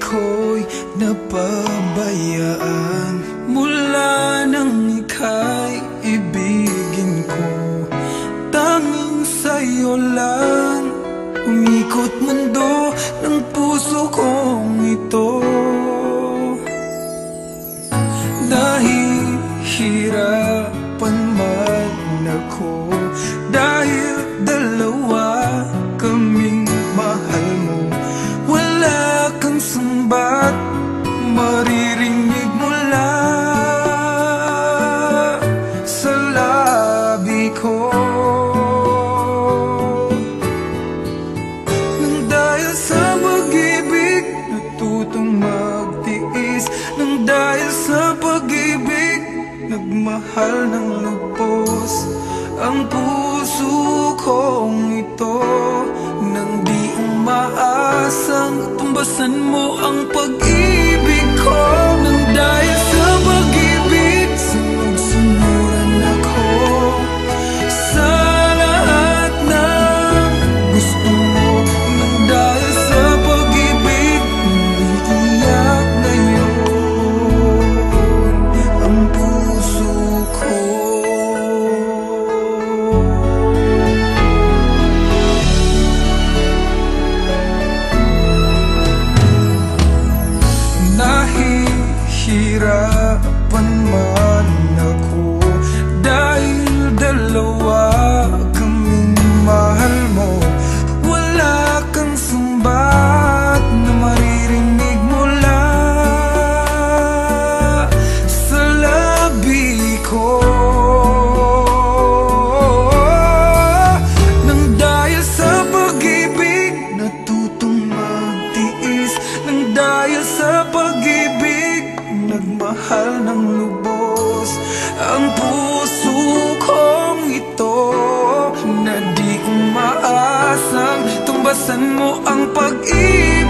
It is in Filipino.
ako'y napabayaan. Mula nang ika'y ibigin ko Tanging sa'yo lang Umikot mundo. Pagmahal ng lubos Ang puso kong ito. Nang di umaasang Pambasan mo ang pag-ibig ko. Nang dahil naman ako. Dahil dalawa kaming mahal mo Wala kang sumbat na maririnig mula Sa labi Nang dahil sa pag-ibig natutong Nang dahil sa pag-ibig nagmahal ng lampasan mo ang pag-ibig.